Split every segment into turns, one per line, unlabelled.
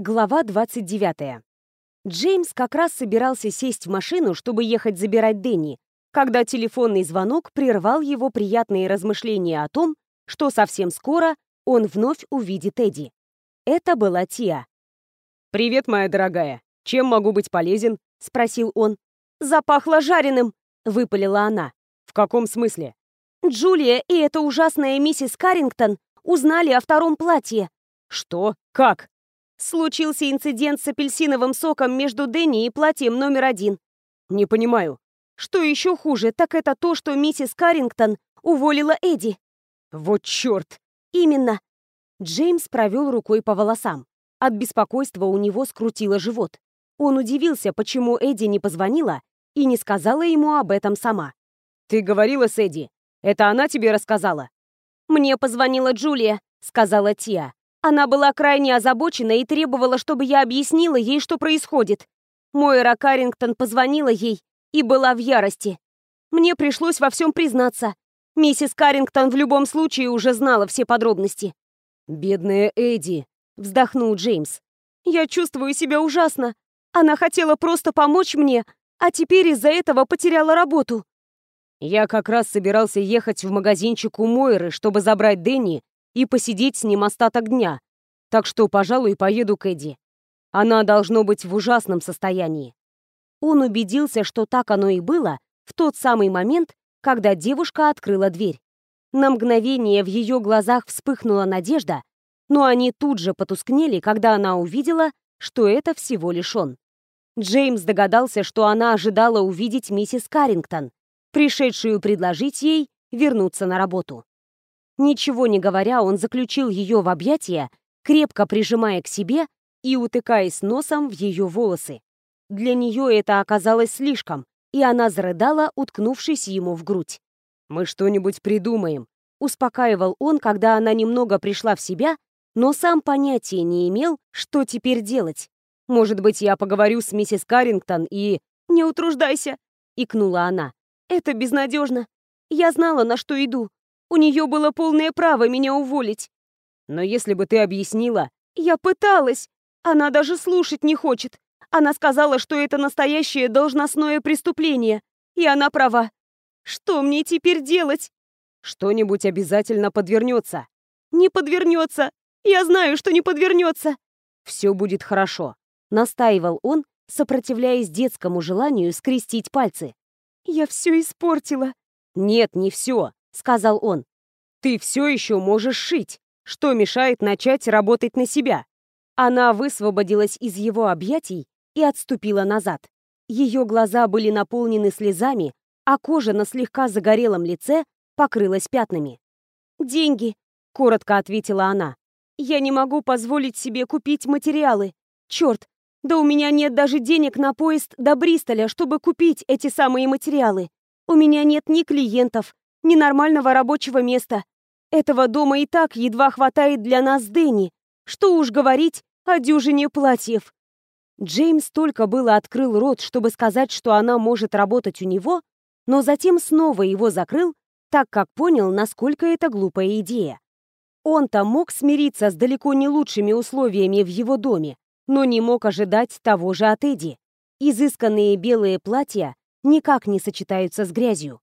Глава 29. Джеймс как раз собирался сесть в машину, чтобы ехать забирать Дэнни, когда телефонный звонок прервал его приятные размышления о том, что совсем скоро он вновь увидит Эдди. Это была Тиа.
«Привет, моя дорогая. Чем могу быть полезен?»
— спросил он. «Запахло жареным!» — выпалила она.
«В каком смысле?»
«Джулия и эта ужасная миссис Каррингтон узнали о втором платье».
«Что? Как?»
Случился инцидент с апельсиновым соком между Дэнни и платьем номер один.
Не понимаю.
Что еще хуже, так это то, что миссис Каррингтон уволила Эдди.
Вот черт!
Именно. Джеймс провел рукой по волосам. От беспокойства у него скрутило живот. Он удивился, почему Эдди не позвонила и не сказала ему об этом сама.
«Ты говорила с Эдди? Это она тебе рассказала?»
«Мне позвонила Джулия», — сказала Тиа. Она была крайне озабочена и требовала, чтобы я объяснила ей, что происходит. Мойра Каррингтон позвонила ей и была в ярости. Мне пришлось во всем признаться. Миссис Каррингтон в любом случае уже знала все подробности.
«Бедная Эдди», — вздохнул Джеймс.
«Я чувствую себя ужасно. Она хотела просто помочь мне, а теперь из-за этого потеряла работу».
«Я как раз собирался ехать в магазинчик у Мойры, чтобы забрать Дэнни и посидеть с ним остаток дня. Так что, пожалуй, поеду к Эдди. Она должно быть в ужасном состоянии.
Он убедился, что так оно и было, в тот самый момент, когда девушка открыла дверь. На мгновение в ее глазах вспыхнула надежда, но они тут же потускнели, когда она увидела, что это всего лишь он. Джеймс догадался, что она ожидала увидеть миссис Каррингтон, пришедшую предложить ей вернуться на работу. Ничего не говоря, он заключил ее в объятия, крепко прижимая к себе и утыкаясь носом в ее волосы. Для нее это оказалось слишком, и она зарыдала, уткнувшись ему в грудь.
«Мы что-нибудь придумаем», —
успокаивал он, когда она немного пришла в себя, но сам понятия не имел, что теперь делать. «Может быть, я поговорю с миссис Каррингтон и...» «Не утруждайся», — икнула она. «Это безнадежно. Я знала, на что иду. У нее было полное право меня уволить.
Но если бы ты объяснила...
Я пыталась. Она даже слушать не хочет. Она сказала, что это настоящее должностное преступление. И она права. Что мне теперь делать?
Что-нибудь обязательно подвернется.
Не подвернется. Я знаю, что не подвернется.
Все будет хорошо.
Настаивал он, сопротивляясь детскому желанию скрестить пальцы. Я все испортила.
Нет, не все. — сказал он. «Ты все еще можешь шить. Что мешает начать работать на себя?»
Она высвободилась из его объятий и отступила назад. Ее глаза были наполнены слезами, а кожа на слегка загорелом лице покрылась пятнами. «Деньги», — коротко ответила она. «Я не могу позволить себе купить материалы. Черт, да у меня нет даже денег на поезд до Бристоля, чтобы купить эти самые материалы. У меня нет ни клиентов, ни нормального рабочего места. Этого дома и так едва хватает для нас Дэнни. Что уж говорить о дюжине платьев. Джеймс только было открыл рот, чтобы сказать, что она может работать у него, но затем снова его закрыл, так как понял, насколько это глупая идея. Он-то мог смириться с далеко не лучшими условиями в его доме, но не мог ожидать того же от Эдди. Изысканные белые платья никак не сочетаются с грязью.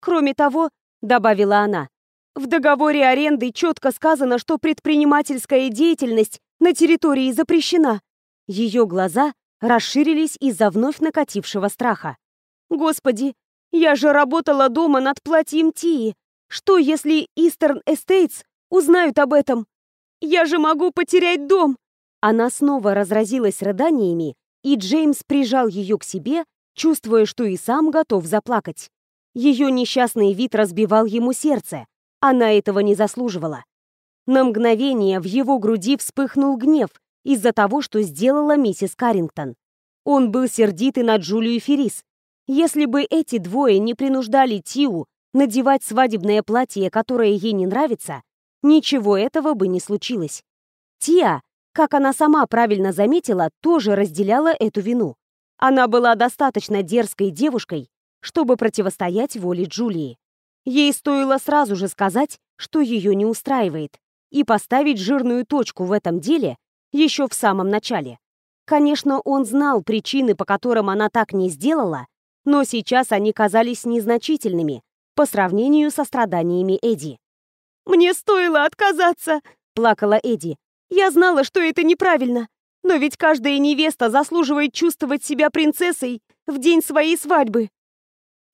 Кроме того, добавила она, в договоре аренды четко сказано, что предпринимательская деятельность на территории запрещена. Ее глаза расширились из-за вновь накатившего страха. Господи, я же работала дома над платьем Тии. Что, если Eastern Estates узнают об этом? Я же могу потерять дом. Она снова разразилась рыданиями, и Джеймс прижал ее к себе, чувствуя, что и сам готов заплакать. Ее несчастный вид разбивал ему сердце. Она этого не заслуживала. На мгновение в его груди вспыхнул гнев из-за того, что сделала миссис Каррингтон. Он был сердитый на Джулию Феррис. Если бы эти двое не принуждали Тиу надевать свадебное платье, которое ей не нравится, ничего этого бы не случилось. Тиа, как она сама правильно заметила, тоже разделяла эту вину. Она была достаточно дерзкой девушкой, чтобы противостоять воле Джулии. Ей стоило сразу же сказать, что ее не устраивает, и поставить жирную точку в этом деле, еще в самом начале. Конечно, он знал причины, по которым она так не сделала, но сейчас они казались незначительными по сравнению со страданиями Эдди.
«Мне стоило отказаться!» — плакала Эдди. «Я знала, что это неправильно, но ведь каждая невеста заслуживает чувствовать себя принцессой в день своей свадьбы».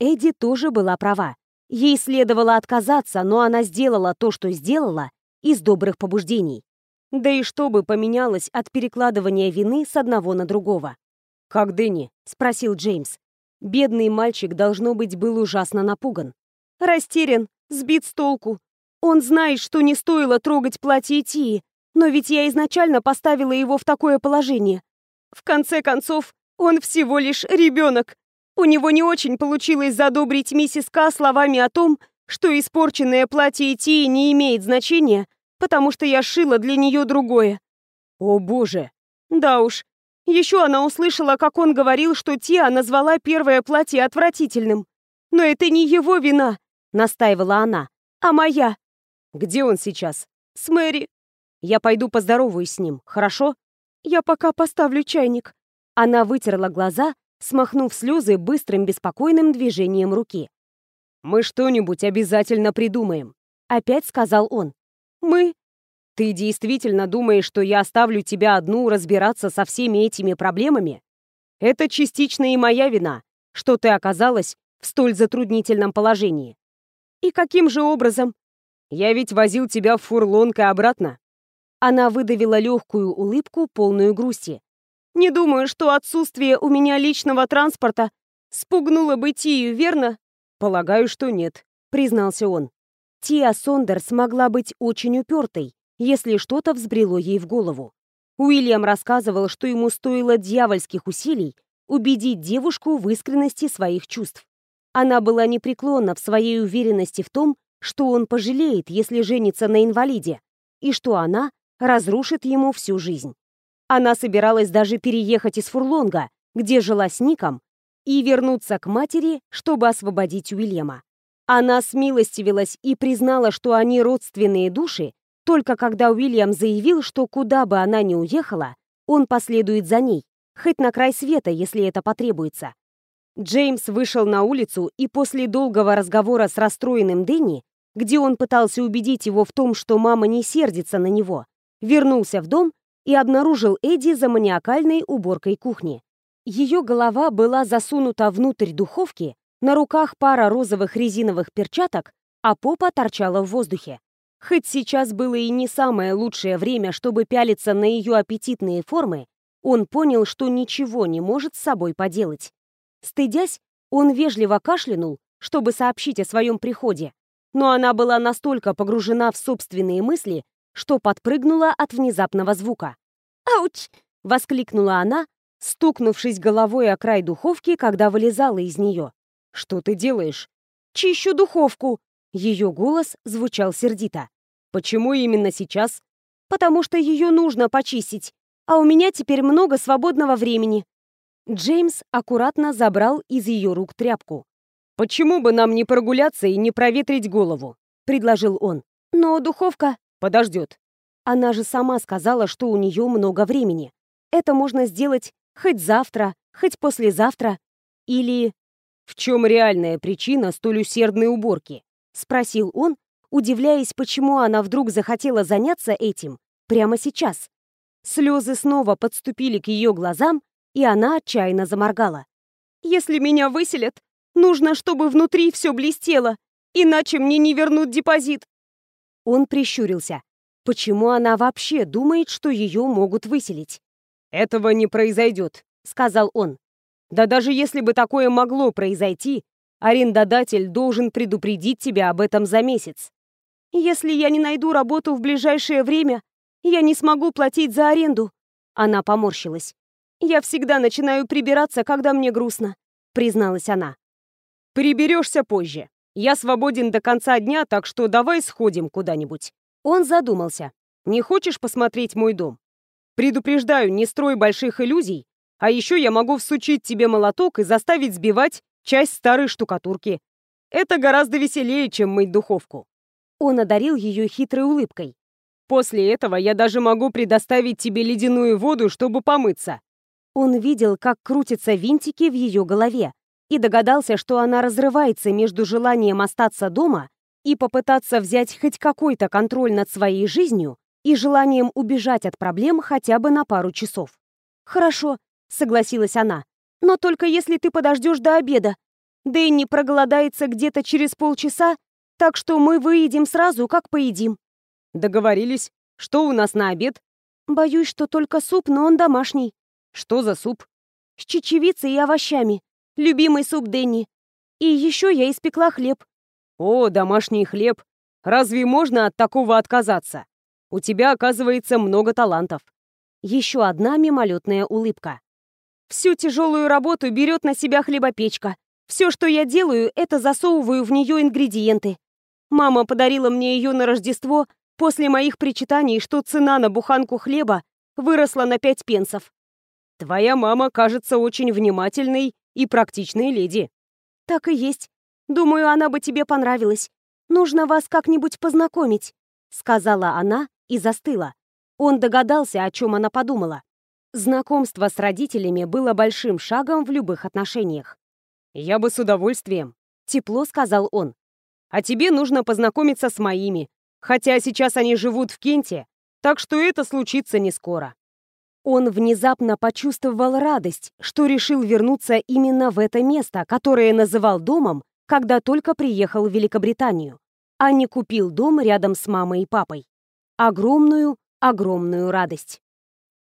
Эдди тоже была права. Ей следовало отказаться, но она сделала то, что сделала, из добрых побуждений. Да и что бы поменялось от перекладывания вины с одного на другого? «Как Дэнни?» — спросил Джеймс. Бедный мальчик, должно быть, был ужасно напуган.
Растерян, сбит с толку. Он знает, что не стоило трогать платье Тии, но ведь я изначально поставила его в такое положение. В конце концов, он всего лишь ребенок. У него не очень получилось задобрить миссис К словами о том, что испорченное платье Тии не имеет значения, потому что я шила для нее другое.
О боже!
Да уж. Еще она услышала, как он говорил, что Тия назвала первое платье отвратительным. Но это не его вина. — настаивала она. «А моя?»
«Где он сейчас?»
«С Мэри».
«Я пойду поздороваюсь с ним, хорошо?»
«Я пока поставлю чайник».
Она вытерла глаза, смахнув слезы быстрым беспокойным движением руки.
«Мы что-нибудь обязательно придумаем», — опять сказал он.
«Мы?»
«Ты действительно думаешь, что я оставлю тебя одну разбираться со всеми этими проблемами? Это частично и моя вина, что ты оказалась в столь затруднительном положении.
«И каким же образом?»
«Я ведь возил тебя в фурлонг и обратно».
Она выдавила легкую улыбку, полную грусти.
«Не думаю, что отсутствие у меня личного транспорта спугнуло бы Тию, верно?»
«Полагаю, что нет», — признался он. Тия Сондерс могла быть очень упертой, если что-то взбрело ей в голову. Уильям рассказывал, что ему стоило дьявольских усилий убедить девушку в искренности своих чувств. Она была непреклонна в своей уверенности в том, что он пожалеет, если женится на инвалиде, и что она разрушит ему всю жизнь. Она собиралась даже переехать из Фурлонга, где жила с Ником, и вернуться к матери, чтобы освободить Уильяма. Она смилостивилась и признала, что они родственные души, только когда Уильям заявил, что куда бы она ни уехала, он последует за ней, хоть на край света, если это потребуется. Джеймс вышел на улицу и после долгого разговора с расстроенным Дэнни, где он пытался убедить его в том, что мама не сердится на него, вернулся в дом и обнаружил Эдди за маниакальной уборкой кухни. Ее голова была засунута внутрь духовки, на руках пара розовых резиновых перчаток, а попа торчала в воздухе. Хоть сейчас было и не самое лучшее время, чтобы пялиться на ее аппетитные формы, он понял, что ничего не может с собой поделать. Стыдясь, он вежливо кашлянул, чтобы сообщить о своем приходе, но она была настолько погружена в собственные мысли, что подпрыгнула от внезапного звука.
«Ауч!»
— воскликнула она, стукнувшись головой о край духовки, когда вылезала из нее.
«Что ты делаешь?»
«Чищу духовку!» Ее голос звучал сердито.
«Почему именно сейчас?»
«Потому что ее нужно почистить, а у меня теперь много свободного времени. Джеймс аккуратно забрал из ее рук тряпку.
«Почему бы нам не прогуляться и не проветрить голову?» — предложил он.
«Но духовка...»
«Подождет».
Она же сама сказала, что у нее много времени. Это можно сделать хоть завтра, хоть послезавтра. Или...
«В чем реальная причина столь усердной уборки?»
— спросил он, удивляясь, почему она вдруг захотела заняться этим прямо сейчас. Слезы снова подступили к ее глазам, и она отчаянно заморгала.
«Если меня выселят, нужно, чтобы внутри все блестело, иначе мне не вернут депозит».
Он прищурился. Почему она вообще думает, что ее могут выселить?
«Этого не произойдет», — сказал он. «Да даже если бы такое могло произойти, арендодатель должен предупредить тебя об этом за месяц.
Если я не найду работу в ближайшее время, я не смогу платить за аренду». Она поморщилась.
«Я всегда начинаю прибираться, когда мне грустно», — призналась она. «Приберешься позже. Я свободен до конца дня, так что давай сходим куда-нибудь». Он задумался. «Не хочешь посмотреть мой дом? Предупреждаю, не строй больших иллюзий, а еще я могу всучить тебе молоток и заставить сбивать часть старой штукатурки. Это гораздо веселее, чем мыть духовку».
Он одарил ее хитрой улыбкой.
После этого я даже могу предоставить тебе ледяную воду, чтобы помыться.
Он видел, как крутятся винтики в ее голове, и догадался, что она разрывается между желанием остаться дома и попытаться взять хоть какой-то контроль над своей жизнью и желанием убежать от проблем хотя бы на пару часов. «Хорошо», — согласилась она, — «но только если ты подождешь до обеда. Дэнни проголодается где-то через полчаса, так что мы выедем сразу, как поедим».
«Договорились. Что у нас на обед?»
«Боюсь, что только суп, но он домашний».
«Что за суп?»
«С чечевицей и овощами. Любимый суп Дэнни. И еще я испекла хлеб».
«О, домашний хлеб! Разве можно от такого отказаться? У тебя, оказывается, много талантов».
Еще одна мимолетная улыбка. Всю тяжелую работу берет на себя хлебопечка. Все, что я делаю, это засовываю в нее ингредиенты. Мама подарила мне ее на Рождество после моих причитаний, что цена на буханку хлеба выросла на пять пенсов.
Твоя мама кажется очень внимательной и практичной леди.
Так и есть. Думаю, она бы тебе понравилась. Нужно вас как-нибудь познакомить, сказала она и застыла. Он догадался, о чем она подумала. Знакомство с родителями было большим шагом в любых отношениях.
«Я бы с удовольствием», — тепло сказал он. «А тебе нужно познакомиться с моими, хотя сейчас они живут в Кенте, так что это случится не скоро».
Он внезапно почувствовал радость, что решил вернуться именно в это место, которое называл домом, когда только приехал в Великобританию, а не купил дом рядом с мамой и папой. Огромную, огромную радость.